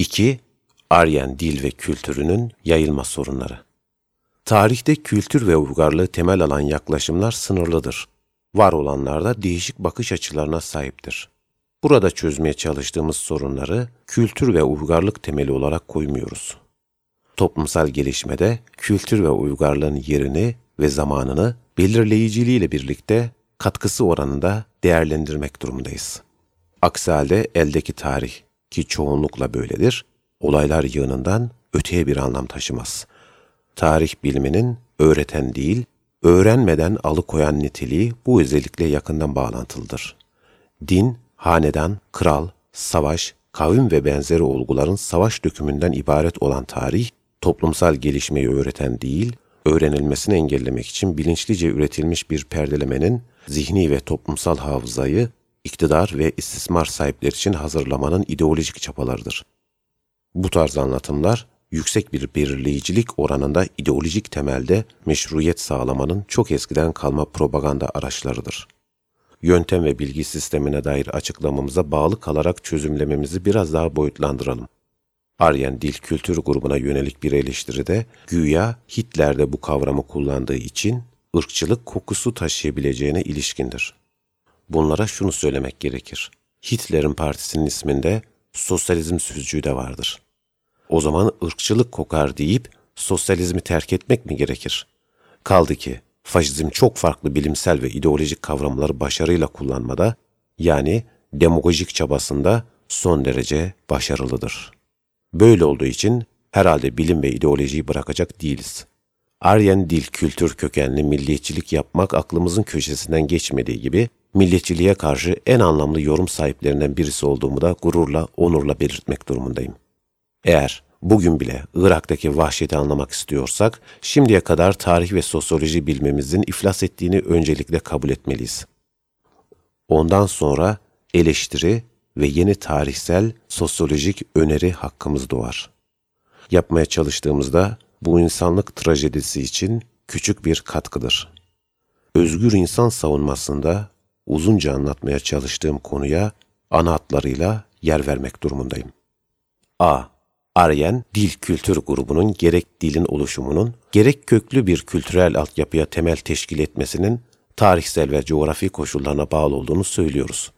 2. Aryen dil ve kültürünün yayılma sorunları. Tarihte kültür ve uygarlığı temel alan yaklaşımlar sınırlıdır. Var olanlar da değişik bakış açılarına sahiptir. Burada çözmeye çalıştığımız sorunları kültür ve uygarlık temeli olarak koymuyoruz. Toplumsal gelişmede kültür ve uygarlığın yerini ve zamanını belirleyiciliğiyle birlikte katkısı oranında değerlendirmek durumundayız. Aksi halde eldeki tarih ki çoğunlukla böyledir, olaylar yığınından öteye bir anlam taşımaz. Tarih biliminin öğreten değil, öğrenmeden alıkoyan niteliği bu özellikle yakından bağlantılıdır. Din, hanedan, kral, savaş, kavim ve benzeri olguların savaş dökümünden ibaret olan tarih, toplumsal gelişmeyi öğreten değil, öğrenilmesini engellemek için bilinçlice üretilmiş bir perdelemenin zihni ve toplumsal hafızayı iktidar ve istismar sahipleri için hazırlamanın ideolojik çapalarıdır. Bu tarz anlatımlar, yüksek bir belirleyicilik oranında ideolojik temelde meşruiyet sağlamanın çok eskiden kalma propaganda araçlarıdır. Yöntem ve bilgi sistemine dair açıklamamıza bağlı kalarak çözümlememizi biraz daha boyutlandıralım. Aryen Dil Kültür grubuna yönelik bir eleştiride güya Hitler'de bu kavramı kullandığı için ırkçılık kokusu taşıyabileceğine ilişkindir. Bunlara şunu söylemek gerekir. Hitler'in partisinin isminde sosyalizm sözcüğü de vardır. O zaman ırkçılık kokar deyip sosyalizmi terk etmek mi gerekir? Kaldı ki faşizm çok farklı bilimsel ve ideolojik kavramları başarıyla kullanmada, yani demagojik çabasında son derece başarılıdır. Böyle olduğu için herhalde bilim ve ideolojiyi bırakacak değiliz. Aryen dil kültür kökenli milliyetçilik yapmak aklımızın köşesinden geçmediği gibi, milliyetçiliğe karşı en anlamlı yorum sahiplerinden birisi olduğumu da gururla, onurla belirtmek durumundayım. Eğer bugün bile Irak'taki vahşeti anlamak istiyorsak, şimdiye kadar tarih ve sosyoloji bilmemizin iflas ettiğini öncelikle kabul etmeliyiz. Ondan sonra eleştiri ve yeni tarihsel, sosyolojik öneri hakkımız doğar. Yapmaya çalıştığımızda bu insanlık trajedisi için küçük bir katkıdır. Özgür insan savunmasında uzunca anlatmaya çalıştığım konuya ana hatlarıyla yer vermek durumundayım. A. Aryen Dil Kültür grubunun gerek dilin oluşumunun, gerek köklü bir kültürel altyapıya temel teşkil etmesinin tarihsel ve coğrafi koşullarına bağlı olduğunu söylüyoruz.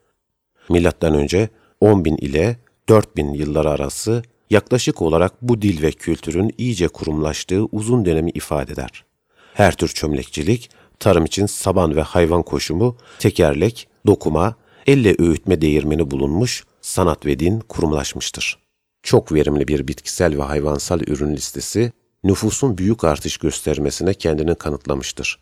Milattan önce 10.000 ile 4000 yılları arası yaklaşık olarak bu dil ve kültürün iyice kurumlaştığı uzun dönemi ifade eder. Her tür çömlekçilik, tarım için saban ve hayvan koşumu, tekerlek, dokuma, elle öğütme değirmeni bulunmuş, sanat ve din kurumlaşmıştır. Çok verimli bir bitkisel ve hayvansal ürün listesi, nüfusun büyük artış göstermesine kendini kanıtlamıştır.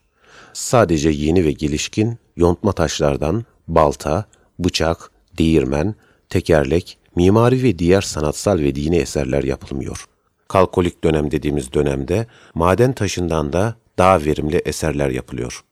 Sadece yeni ve gelişkin yontma taşlardan balta, bıçak, değirmen, tekerlek, mimari ve diğer sanatsal ve dini eserler yapılmıyor. Kalkolik dönem dediğimiz dönemde maden taşından da daha verimli eserler yapılıyor.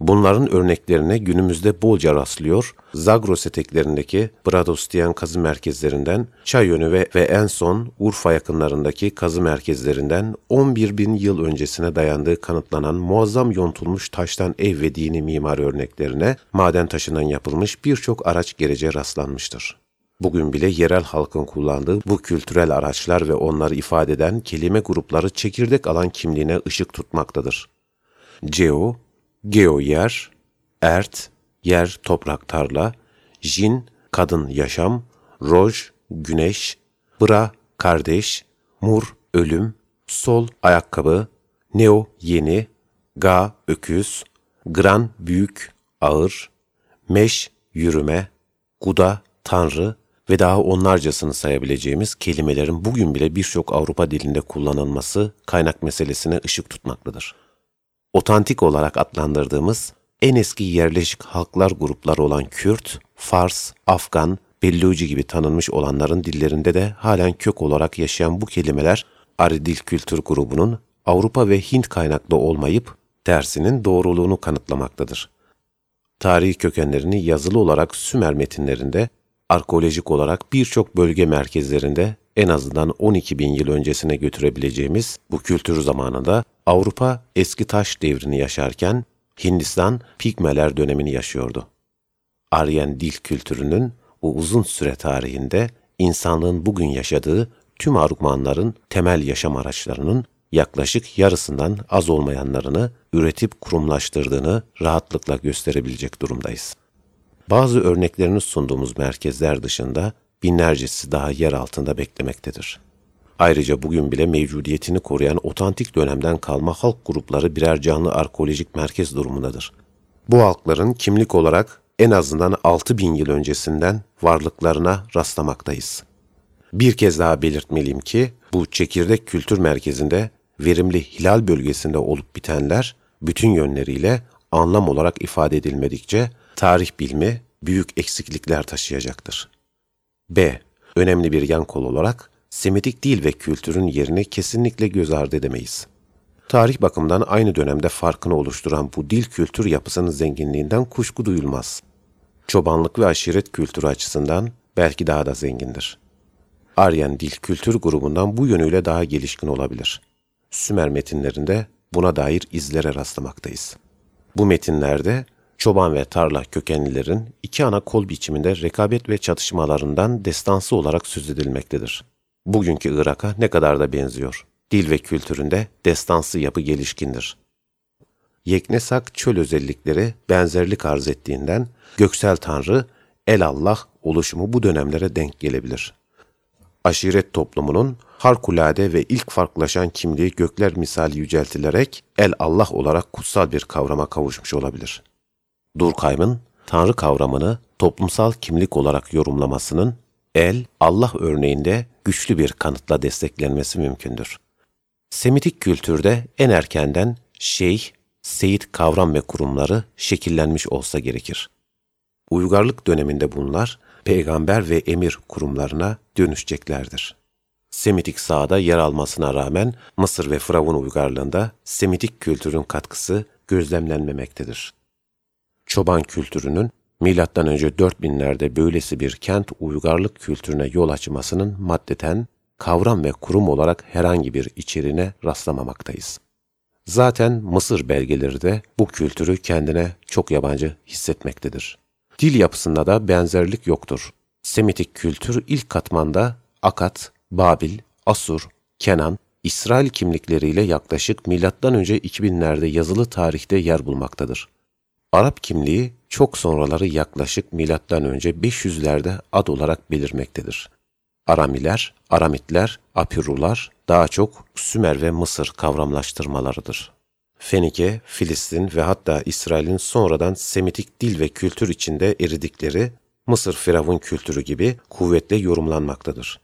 Bunların örneklerine günümüzde bolca rastlıyor. Zagros eteklerindeki Bradostian kazı merkezlerinden, Çayönü ve, ve en son Urfa yakınlarındaki kazı merkezlerinden 11 bin yıl öncesine dayandığı kanıtlanan muazzam yontulmuş taştan ev ve dini mimari örneklerine maden taşından yapılmış birçok araç gerece rastlanmıştır. Bugün bile yerel halkın kullandığı bu kültürel araçlar ve onları ifade eden kelime grupları çekirdek alan kimliğine ışık tutmaktadır. Geo, geo yer, ert, yer toprak tarla, jin, kadın yaşam, roj, güneş, bra, kardeş, mur, ölüm, sol, ayakkabı, neo, yeni, ga, öküz, gran, büyük, ağır, meş, yürüme, guda, tanrı, ve daha onlarcasını sayabileceğimiz kelimelerin bugün bile birçok Avrupa dilinde kullanılması kaynak meselesine ışık tutmaktadır. Otantik olarak adlandırdığımız en eski yerleşik halklar grupları olan Kürt, Fars, Afgan, Belluci gibi tanınmış olanların dillerinde de halen kök olarak yaşayan bu kelimeler Aridil Kültür grubunun Avrupa ve Hint kaynaklı olmayıp tersinin doğruluğunu kanıtlamaktadır. Tarihi kökenlerini yazılı olarak Sümer metinlerinde arkeolojik olarak birçok bölge merkezlerinde en azından 12 bin yıl öncesine götürebileceğimiz bu kültür zamanında Avrupa eski taş devrini yaşarken Hindistan Pigmeler dönemini yaşıyordu. Aryen dil kültürünün bu uzun süre tarihinde insanlığın bugün yaşadığı tüm argümanların temel yaşam araçlarının yaklaşık yarısından az olmayanlarını üretip kurumlaştırdığını rahatlıkla gösterebilecek durumdayız. Bazı örneklerini sunduğumuz merkezler dışında binlercesi daha yer altında beklemektedir. Ayrıca bugün bile mevcudiyetini koruyan otantik dönemden kalma halk grupları birer canlı arkeolojik merkez durumundadır. Bu halkların kimlik olarak en azından 6000 yıl öncesinden varlıklarına rastlamaktayız. Bir kez daha belirtmeliyim ki bu çekirdek kültür merkezinde verimli hilal bölgesinde olup bitenler bütün yönleriyle anlam olarak ifade edilmedikçe tarih bilimi büyük eksiklikler taşıyacaktır. B. Önemli bir yan kol olarak Semitik dil ve kültürün yerini kesinlikle göz ardı edemeyiz. Tarih bakımından aynı dönemde farkını oluşturan bu dil kültür yapısının zenginliğinden kuşku duyulmaz. Çobanlık ve aşiret kültürü açısından belki daha da zengindir. Aryan dil kültür grubundan bu yönüyle daha gelişkin olabilir. Sümer metinlerinde buna dair izlere rastlamaktayız. Bu metinlerde çoban ve tarla kökenlilerin iki ana kol biçiminde rekabet ve çatışmalarından destansı olarak söz edilmektedir. Bugünkü Irak'a ne kadar da benziyor. Dil ve kültüründe destansı yapı gelişkindir. Yeknesak çöl özellikleri benzerlik arz ettiğinden göksel tanrı El Allah oluşumu bu dönemlere denk gelebilir. Aşiret toplumunun harikulade ve ilk farklılaşan kimliği gökler misali yüceltilerek El Allah olarak kutsal bir kavrama kavuşmuş olabilir. Durkheim'ın Tanrı kavramını toplumsal kimlik olarak yorumlamasının el, Allah örneğinde güçlü bir kanıtla desteklenmesi mümkündür. Semitik kültürde en erkenden şeyh, seyit kavram ve kurumları şekillenmiş olsa gerekir. Uygarlık döneminde bunlar peygamber ve emir kurumlarına dönüşeceklerdir. Semitik sahada yer almasına rağmen Mısır ve Firavun uygarlığında Semitik kültürün katkısı gözlemlenmemektedir. Çoban kültürünün önce 4000'lerde böylesi bir kent uygarlık kültürüne yol açmasının maddeten kavram ve kurum olarak herhangi bir içeriğine rastlamamaktayız. Zaten Mısır belgeleri de bu kültürü kendine çok yabancı hissetmektedir. Dil yapısında da benzerlik yoktur. Semitik kültür ilk katmanda Akat, Babil, Asur, Kenan, İsrail kimlikleriyle yaklaşık önce 2000'lerde yazılı tarihte yer bulmaktadır. Arap kimliği çok sonraları yaklaşık önce 500'lerde ad olarak belirmektedir. Aramiler, Aramitler, Apirrular daha çok Sümer ve Mısır kavramlaştırmalarıdır. Fenike, Filistin ve hatta İsrail'in sonradan Semitik dil ve kültür içinde eridikleri Mısır Firavun kültürü gibi kuvvetle yorumlanmaktadır.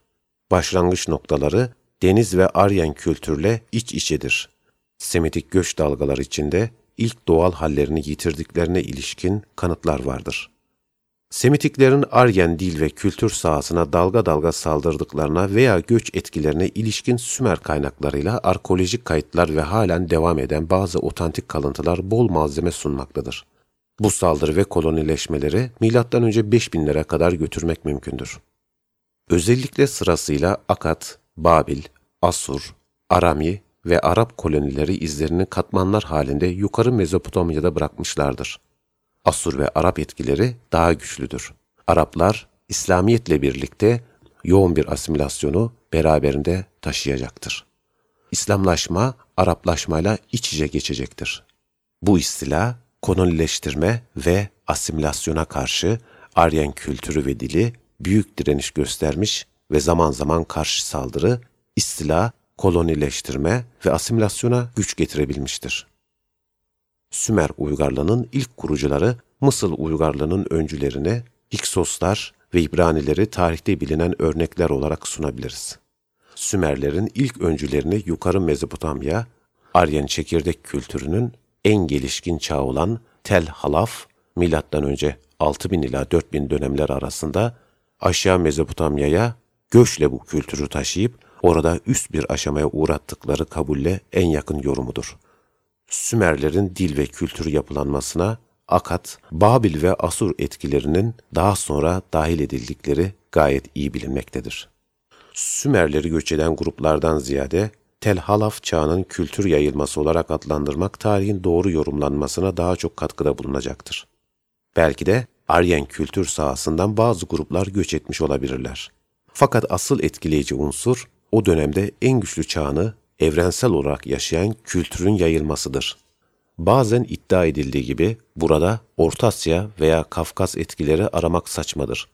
Başlangıç noktaları deniz ve Aryan kültürle iç içedir. Semitik göç dalgaları içinde ilk doğal hallerini yitirdiklerine ilişkin kanıtlar vardır. Semitiklerin Aryen dil ve kültür sahasına dalga dalga saldırdıklarına veya göç etkilerine ilişkin Sümer kaynaklarıyla arkeolojik kayıtlar ve halen devam eden bazı otantik kalıntılar bol malzeme sunmaktadır. Bu saldırı ve kolonileşmeleri M.Ö. 5000'lere kadar götürmek mümkündür. Özellikle sırasıyla Akat, Babil, Asur, Arami ve Arap kolonileri izlerini katmanlar halinde yukarı Mezopotamya'da bırakmışlardır. Asur ve Arap etkileri daha güçlüdür. Araplar İslamiyetle birlikte yoğun bir asimilasyonu beraberinde taşıyacaktır. İslamlaşma Araplaşmayla iç içe geçecektir. Bu istila kolonileştirme ve asimilasyona karşı Aryan kültürü ve dili büyük direniş göstermiş ve zaman zaman karşı saldırı, istila kolonileştirme ve asimilasyona güç getirebilmiştir. Sümer uygarlığının ilk kurucuları Mısır uygarlığının öncülerine Hiksoslar ve İbranileri tarihte bilinen örnekler olarak sunabiliriz. Sümerlerin ilk öncülerini yukarı Mezopotamya, Aryan çekirdek kültürünün en gelişkin çağı olan Tel Halaf, M.Ö. 6000 ila 4000 dönemler arasında aşağı Mezopotamya'ya göçle bu kültürü taşıyıp orada üst bir aşamaya uğrattıkları kabulle en yakın yorumudur. Sümerlerin dil ve kültür yapılanmasına Akat, Babil ve Asur etkilerinin daha sonra dahil edildikleri gayet iyi bilinmektedir. Sümerleri göç eden gruplardan ziyade Tel Halaf çağının kültür yayılması olarak adlandırmak tarihin doğru yorumlanmasına daha çok katkıda bulunacaktır. Belki de Aryen kültür sahasından bazı gruplar göç etmiş olabilirler. Fakat asıl etkileyici unsur o dönemde en güçlü çağını evrensel olarak yaşayan kültürün yayılmasıdır. Bazen iddia edildiği gibi burada Orta Asya veya Kafkas etkileri aramak saçmadır.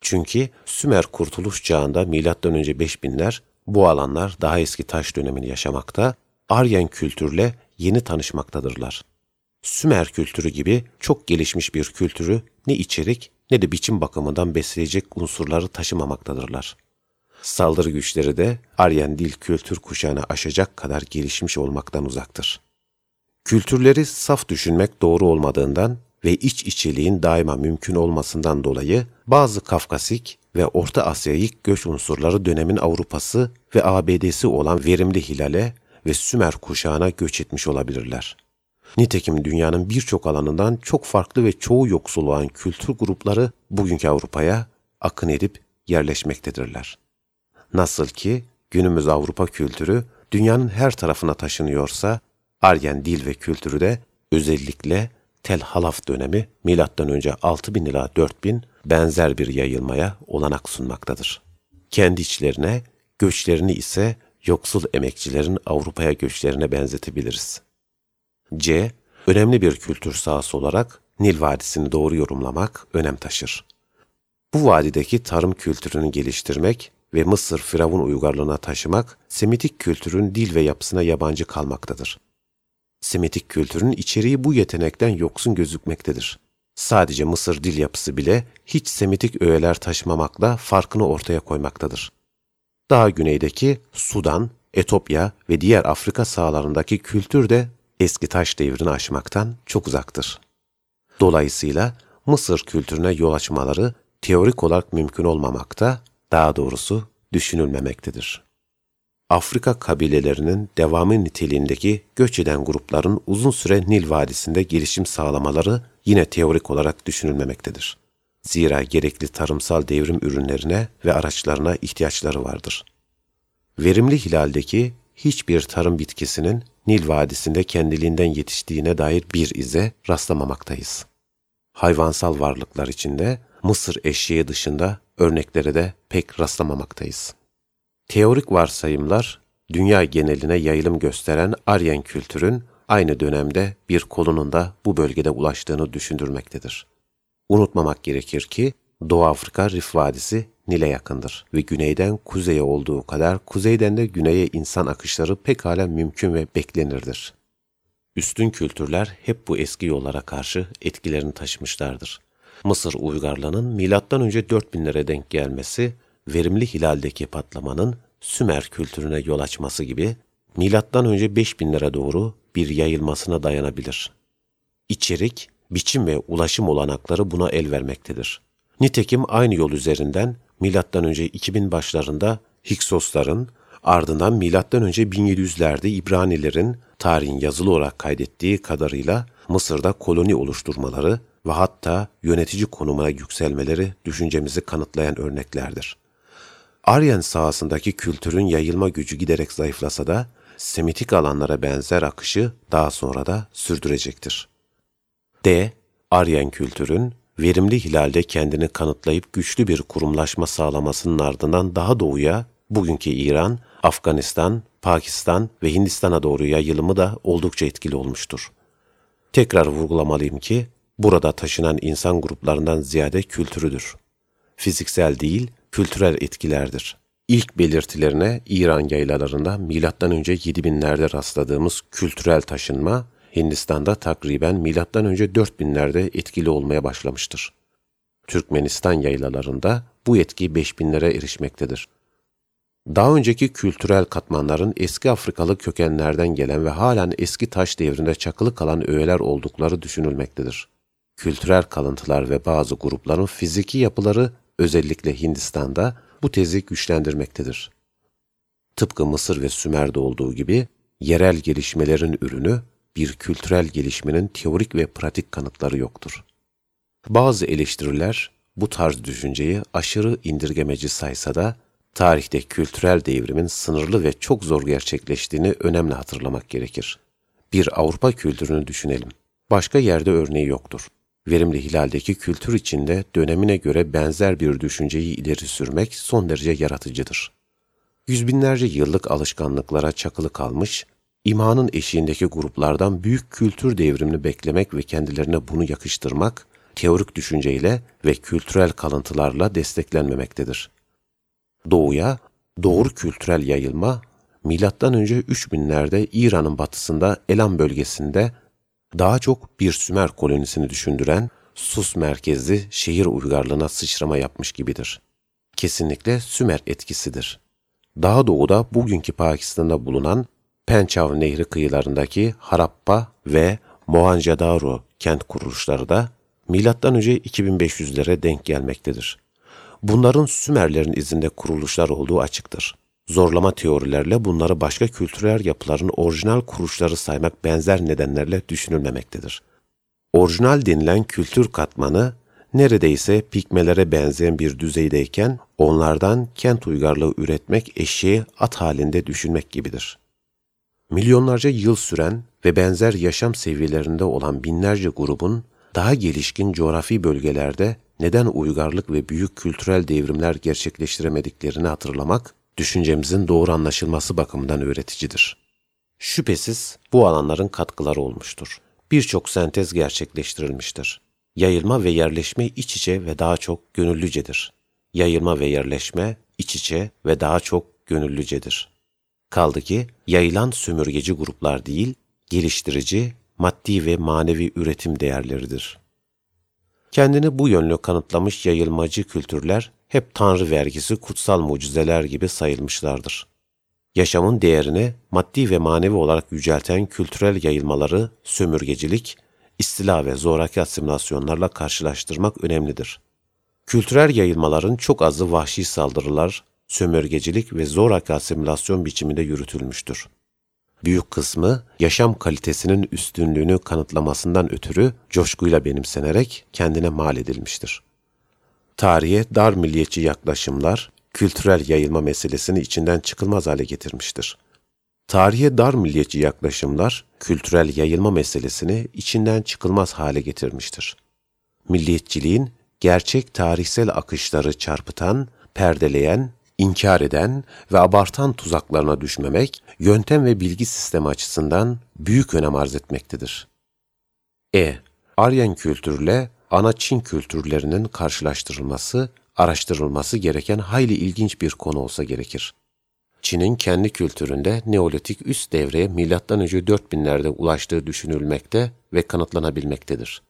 Çünkü Sümer kurtuluş çağında M.Ö. 5000'ler bu alanlar daha eski taş dönemini yaşamakta, Aryen kültürle yeni tanışmaktadırlar. Sümer kültürü gibi çok gelişmiş bir kültürü ne içerik ne de biçim bakımından besleyecek unsurları taşımamaktadırlar. Saldırı güçleri de Aryen dil kültür kuşağını aşacak kadar gelişmiş olmaktan uzaktır. Kültürleri saf düşünmek doğru olmadığından ve iç içiliğin daima mümkün olmasından dolayı bazı Kafkasik ve Orta Asya'yı göç unsurları dönemin Avrupası ve ABD'si olan verimli hilale ve Sümer kuşağına göç etmiş olabilirler. Nitekim dünyanın birçok alanından çok farklı ve çoğu yoksul olan kültür grupları bugünkü Avrupa'ya akın edip yerleşmektedirler. Nasıl ki günümüz Avrupa kültürü dünyanın her tarafına taşınıyorsa, Aryen dil ve kültürü de özellikle Tel Halaf dönemi M.Ö. 6000 ila 4000 benzer bir yayılmaya olanak sunmaktadır. Kendi içlerine, göçlerini ise yoksul emekçilerin Avrupa'ya göçlerine benzetebiliriz. C. Önemli bir kültür sahası olarak Nil Vadisi'ni doğru yorumlamak önem taşır. Bu vadideki tarım kültürünü geliştirmek ve Mısır Firavun uygarlığına taşımak, Semitik kültürün dil ve yapısına yabancı kalmaktadır. Semitik kültürün içeriği bu yetenekten yoksun gözükmektedir. Sadece Mısır dil yapısı bile hiç Semitik öğeler taşımamakla farkını ortaya koymaktadır. Daha güneydeki Sudan, Etopya ve diğer Afrika sahalarındaki kültür de eski taş devrini aşmaktan çok uzaktır. Dolayısıyla Mısır kültürüne yol açmaları teorik olarak mümkün olmamakta, daha doğrusu düşünülmemektedir. Afrika kabilelerinin devamı niteliğindeki göç eden grupların uzun süre Nil Vadisi'nde gelişim sağlamaları yine teorik olarak düşünülmemektedir. Zira gerekli tarımsal devrim ürünlerine ve araçlarına ihtiyaçları vardır. Verimli hilaldeki hiçbir tarım bitkisinin Nil Vadisi'nde kendiliğinden yetiştiğine dair bir ize rastlamamaktayız. Hayvansal varlıklar içinde Mısır eşeği dışında örneklere de pek rastlamamaktayız. Teorik varsayımlar, dünya geneline yayılım gösteren Aryen kültürün aynı dönemde bir kolunun da bu bölgede ulaştığını düşündürmektedir. Unutmamak gerekir ki Doğu Afrika Rif Vadisi Nil'e yakındır ve güneyden kuzeye olduğu kadar kuzeyden de güneye insan akışları pekala mümkün ve beklenirdir. Üstün kültürler hep bu eski yollara karşı etkilerini taşımışlardır. Mısır uygarlığının önce 4000'lere denk gelmesi, verimli hilaldeki patlamanın Sümer kültürüne yol açması gibi önce 5000'lere doğru bir yayılmasına dayanabilir. İçerik, biçim ve ulaşım olanakları buna el vermektedir. Nitekim aynı yol üzerinden önce 2000 başlarında Hiksosların, ardından önce 1700'lerde İbranilerin tarihin yazılı olarak kaydettiği kadarıyla Mısır'da koloni oluşturmaları ve hatta yönetici konumuna yükselmeleri düşüncemizi kanıtlayan örneklerdir. Aryan sahasındaki kültürün yayılma gücü giderek zayıflasa da Semitik alanlara benzer akışı daha sonra da sürdürecektir. D. Aryan kültürün verimli hilalde kendini kanıtlayıp güçlü bir kurumlaşma sağlamasının ardından daha doğuya, bugünkü İran, Afganistan, Pakistan ve Hindistan'a doğru yayılımı da oldukça etkili olmuştur. Tekrar vurgulamalıyım ki, burada taşınan insan gruplarından ziyade kültürüdür. Fiziksel değil, kültürel etkilerdir. İlk belirtilerine İran yaylalarında M.Ö. 7000'lerde rastladığımız kültürel taşınma, Hindistan'da takriben M.Ö. 4000'lerde etkili olmaya başlamıştır. Türkmenistan yaylalarında bu etki 5000'lere erişmektedir. Daha önceki kültürel katmanların eski Afrikalı kökenlerden gelen ve halen eski taş devrinde çakılı kalan öğeler oldukları düşünülmektedir. Kültürel kalıntılar ve bazı grupların fiziki yapıları özellikle Hindistan'da bu tezi güçlendirmektedir. Tıpkı Mısır ve Sümer'de olduğu gibi yerel gelişmelerin ürünü bir kültürel gelişmenin teorik ve pratik kanıtları yoktur. Bazı eleştiriler bu tarz düşünceyi aşırı indirgemeci saysa da tarihte kültürel devrimin sınırlı ve çok zor gerçekleştiğini önemli hatırlamak gerekir. Bir Avrupa kültürünü düşünelim. Başka yerde örneği yoktur. Verimli Hilal'deki kültür içinde dönemine göre benzer bir düşünceyi ileri sürmek son derece yaratıcıdır. yüz binlerce yıllık alışkanlıklara çakılı kalmış, imanın eşiğindeki gruplardan büyük kültür devrimini beklemek ve kendilerine bunu yakıştırmak, teorik düşünceyle ve kültürel kalıntılarla desteklenmemektedir. Doğuya doğru kültürel yayılma, önce 3000'lerde İran'ın batısında Elam bölgesinde daha çok bir Sümer kolonisini düşündüren Sus merkezli şehir uygarlığına sıçrama yapmış gibidir. Kesinlikle Sümer etkisidir. Daha doğuda bugünkü Pakistan'da bulunan Pençav Nehri kıyılarındaki Harappa ve Mohenjo-Daro kent kuruluşları da önce 2500'lere denk gelmektedir. Bunların Sümerlerin izinde kuruluşlar olduğu açıktır. Zorlama teorilerle bunları başka kültürel yapıların orijinal kuruluşları saymak benzer nedenlerle düşünülmemektedir. Orijinal denilen kültür katmanı neredeyse pikmelere benzeyen bir düzeydeyken onlardan kent uygarlığı üretmek eşeği at halinde düşünmek gibidir. Milyonlarca yıl süren ve benzer yaşam seviyelerinde olan binlerce grubun daha gelişkin coğrafi bölgelerde neden uygarlık ve büyük kültürel devrimler gerçekleştiremediklerini hatırlamak, düşüncemizin doğru anlaşılması bakımından öğreticidir. Şüphesiz bu alanların katkıları olmuştur. Birçok sentez gerçekleştirilmiştir. Yayılma ve yerleşme iç içe ve daha çok gönüllücedir. Yayılma ve yerleşme iç içe ve daha çok gönüllücedir. Kaldı ki yayılan sömürgeci gruplar değil, geliştirici, maddi ve manevi üretim değerleridir. Kendini bu yönlü kanıtlamış yayılmacı kültürler hep tanrı vergisi kutsal mucizeler gibi sayılmışlardır. Yaşamın değerini maddi ve manevi olarak yücelten kültürel yayılmaları sömürgecilik, istila ve zoraki asimilasyonlarla karşılaştırmak önemlidir. Kültürel yayılmaların çok azı vahşi saldırılar, sömürgecilik ve zoraki asimilasyon biçiminde yürütülmüştür. Büyük kısmı yaşam kalitesinin üstünlüğünü kanıtlamasından ötürü coşkuyla benimsenerek kendine mal edilmiştir. Tarihe dar milliyetçi yaklaşımlar, kültürel yayılma meselesini içinden çıkılmaz hale getirmiştir. Tarihe dar milliyetçi yaklaşımlar, kültürel yayılma meselesini içinden çıkılmaz hale getirmiştir. Milliyetçiliğin gerçek tarihsel akışları çarpıtan, perdeleyen, inkar eden ve abartan tuzaklarına düşmemek, yöntem ve bilgi sistemi açısından büyük önem arz etmektedir. E. Aryan kültürle ana Çin kültürlerinin karşılaştırılması, araştırılması gereken hayli ilginç bir konu olsa gerekir. Çin'in kendi kültüründe Neolitik üst devreye M.Ö. 4000'lerde ulaştığı düşünülmekte ve kanıtlanabilmektedir.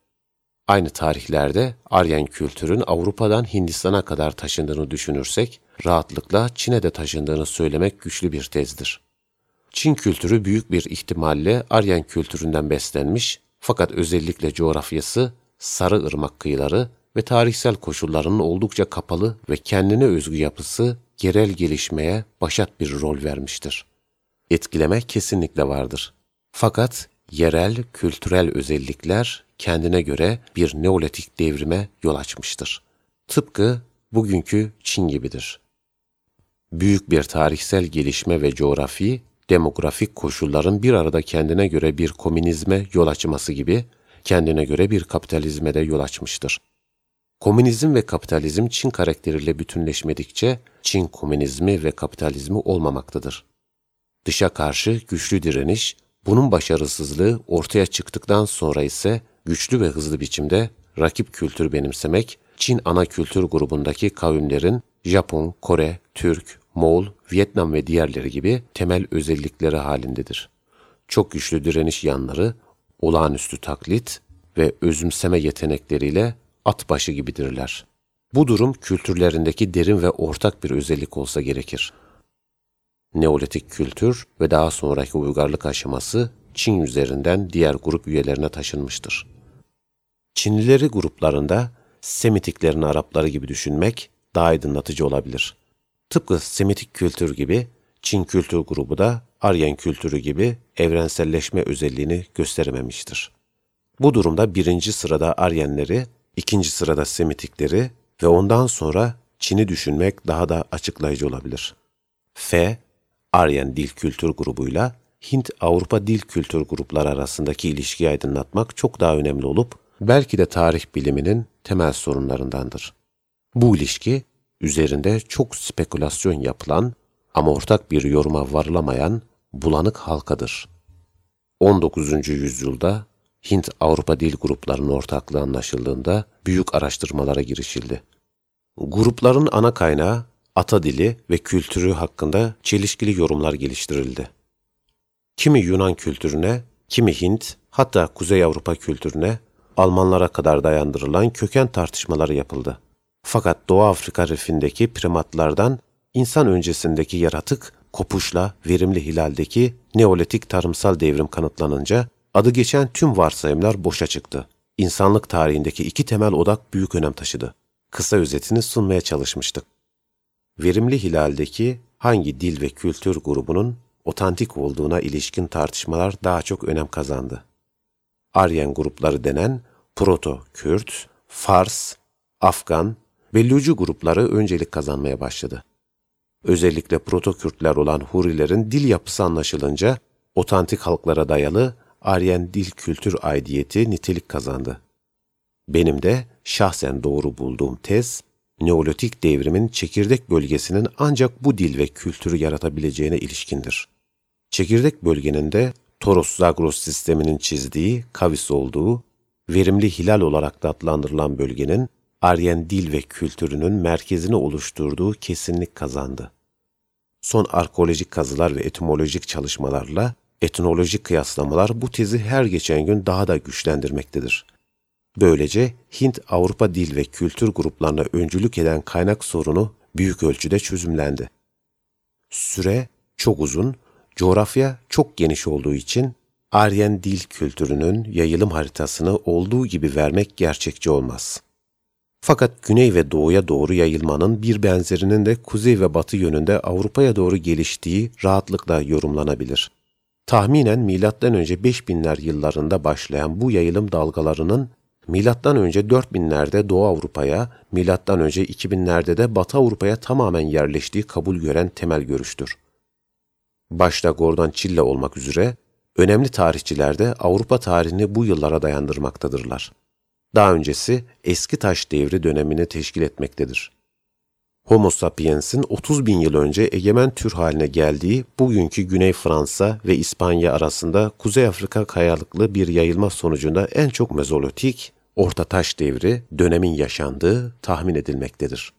Aynı tarihlerde Aryan kültürün Avrupa'dan Hindistan'a kadar taşındığını düşünürsek, rahatlıkla Çin'e de taşındığını söylemek güçlü bir tezdir. Çin kültürü büyük bir ihtimalle Aryan kültüründen beslenmiş fakat özellikle coğrafyası, Sarı Irmak kıyıları ve tarihsel koşullarının oldukça kapalı ve kendine özgü yapısı yerel gelişmeye başat bir rol vermiştir. Etkileme kesinlikle vardır. Fakat yerel kültürel özellikler kendine göre bir neolitik devrime yol açmıştır. Tıpkı bugünkü Çin gibidir. Büyük bir tarihsel gelişme ve coğrafi, demografik koşulların bir arada kendine göre bir komünizme yol açması gibi, kendine göre bir kapitalizme de yol açmıştır. Komünizm ve kapitalizm Çin karakteriyle bütünleşmedikçe Çin komünizmi ve kapitalizmi olmamaktadır. Dışa karşı güçlü direniş, bunun başarısızlığı ortaya çıktıktan sonra ise güçlü ve hızlı biçimde rakip kültür benimsemek, Çin ana kültür grubundaki kavimlerin Japon, Kore, Türk, Moğol, Vietnam ve diğerleri gibi temel özellikleri halindedir. Çok güçlü direniş yanları, olağanüstü taklit ve özümseme yetenekleriyle at başı gibidirler. Bu durum kültürlerindeki derin ve ortak bir özellik olsa gerekir. Neolitik kültür ve daha sonraki uygarlık aşaması Çin üzerinden diğer grup üyelerine taşınmıştır. Çinlileri gruplarında Semitiklerin Arapları gibi düşünmek daha aydınlatıcı olabilir. Tıpkı Semitik kültür gibi Çin kültür grubu da Aryan kültürü gibi evrenselleşme özelliğini gösterememiştir. Bu durumda birinci sırada Aryenleri, ikinci sırada Semitikleri ve ondan sonra Çin'i düşünmek daha da açıklayıcı olabilir. F, Aryan dil kültür grubuyla Hint-Avrupa dil kültür grupları arasındaki ilişkiyi aydınlatmak çok daha önemli olup, belki de tarih biliminin temel sorunlarındandır. Bu ilişki, üzerinde çok spekülasyon yapılan ama ortak bir yoruma varılamayan bulanık halkadır. 19. yüzyılda Hint-Avrupa dil gruplarının ortaklığı anlaşıldığında büyük araştırmalara girişildi. Grupların ana kaynağı ata dili ve kültürü hakkında çelişkili yorumlar geliştirildi. Kimi Yunan kültürüne, kimi Hint, hatta Kuzey Avrupa kültürüne, Almanlara kadar dayandırılan köken tartışmaları yapıldı. Fakat Doğu Afrika rifindeki primatlardan insan öncesindeki yaratık kopuşla verimli hilaldeki Neolitik tarımsal devrim kanıtlanınca adı geçen tüm varsayımlar boşa çıktı. İnsanlık tarihindeki iki temel odak büyük önem taşıdı. Kısa özetini sunmaya çalışmıştık. Verimli hilaldeki hangi dil ve kültür grubunun otantik olduğuna ilişkin tartışmalar daha çok önem kazandı. Aryan grupları denen Proto-Kürt, Fars, Afgan ve Lucu grupları öncelik kazanmaya başladı. Özellikle Proto-Kürtler olan Hurilerin dil yapısı anlaşılınca otantik halklara dayalı Aryen dil kültür aidiyeti nitelik kazandı. Benim de şahsen doğru bulduğum tez, Neolitik devrimin çekirdek bölgesinin ancak bu dil ve kültürü yaratabileceğine ilişkindir. Çekirdek bölgenin de Toros-Zagros sisteminin çizdiği kavis olduğu, verimli hilal olarak da adlandırılan bölgenin Aryen dil ve kültürünün merkezini oluşturduğu kesinlik kazandı. Son arkeolojik kazılar ve etimolojik çalışmalarla etnolojik kıyaslamalar bu tezi her geçen gün daha da güçlendirmektedir. Böylece Hint-Avrupa dil ve kültür gruplarına öncülük eden kaynak sorunu büyük ölçüde çözümlendi. Süre çok uzun, coğrafya çok geniş olduğu için Aryen dil kültürünün yayılım haritasını olduğu gibi vermek gerçekçi olmaz. Fakat güney ve doğuya doğru yayılmanın bir benzerinin de kuzey ve batı yönünde Avrupa'ya doğru geliştiği rahatlıkla yorumlanabilir. Tahminen M.Ö. 5000'ler yıllarında başlayan bu yayılım dalgalarının M.Ö. 4000'lerde Doğu Avrupa'ya, M.Ö. 2000'lerde de Batı Avrupa'ya tamamen yerleştiği kabul gören temel görüştür. Başta Gordon Çille olmak üzere önemli tarihçiler de Avrupa tarihini bu yıllara dayandırmaktadırlar. Daha öncesi eski taş devri dönemini teşkil etmektedir. Homo sapiens'in 30 bin yıl önce egemen tür haline geldiği bugünkü Güney Fransa ve İspanya arasında Kuzey Afrika kayalıklı bir yayılma sonucunda en çok mezolitik, Orta Taş devri dönemin yaşandığı tahmin edilmektedir.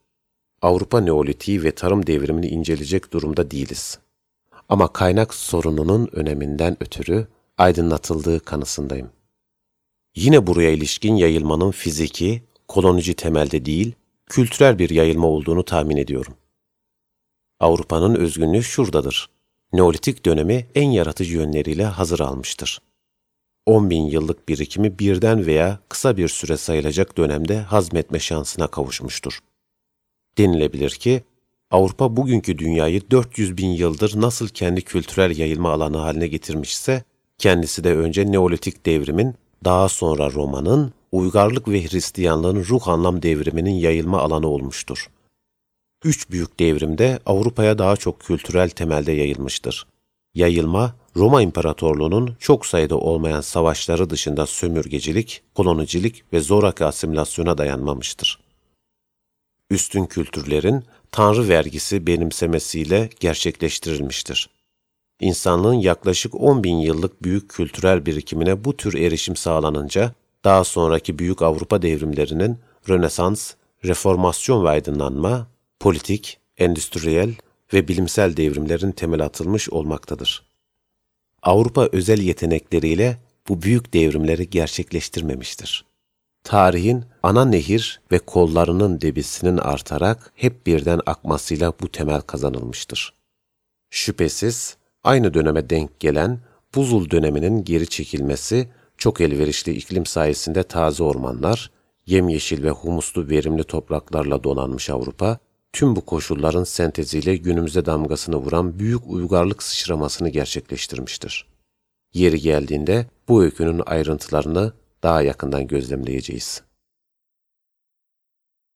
Avrupa Neolitiği ve tarım devrimini inceleyecek durumda değiliz. Ama kaynak sorununun öneminden ötürü aydınlatıldığı kanısındayım. Yine buraya ilişkin yayılmanın fiziki, kolonici temelde değil, kültürel bir yayılma olduğunu tahmin ediyorum. Avrupa'nın özgünlüğü şuradadır. Neolitik dönemi en yaratıcı yönleriyle hazır almıştır. 10 bin yıllık birikimi birden veya kısa bir süre sayılacak dönemde hazmetme şansına kavuşmuştur. Denilebilir ki, Avrupa bugünkü dünyayı 400 bin yıldır nasıl kendi kültürel yayılma alanı haline getirmişse, kendisi de önce Neolitik devrimin, daha sonra Roma'nın, uygarlık ve Hristiyanlığın ruh anlam devriminin yayılma alanı olmuştur. Üç büyük devrimde Avrupa'ya daha çok kültürel temelde yayılmıştır. Yayılma, Roma İmparatorluğu'nun çok sayıda olmayan savaşları dışında sömürgecilik, kolonicilik ve zoraki asimilasyona dayanmamıştır. Üstün kültürlerin tanrı vergisi benimsemesiyle gerçekleştirilmiştir. İnsanlığın yaklaşık 10 bin yıllık büyük kültürel birikimine bu tür erişim sağlanınca, daha sonraki büyük Avrupa devrimlerinin Rönesans, reformasyon ve aydınlanma, politik, endüstriyel ve bilimsel devrimlerin temeli atılmış olmaktadır. Avrupa özel yetenekleriyle bu büyük devrimleri gerçekleştirmemiştir. Tarihin ana nehir ve kollarının debisinin artarak hep birden akmasıyla bu temel kazanılmıştır. Şüphesiz aynı döneme denk gelen buzul döneminin geri çekilmesi çok elverişli iklim sayesinde taze ormanlar, yemyeşil ve humuslu verimli topraklarla donanmış Avrupa, tüm bu koşulların senteziyle günümüze damgasını vuran büyük uygarlık sıçramasını gerçekleştirmiştir. Yeri geldiğinde bu öykünün ayrıntılarını daha yakından gözlemleyeceğiz.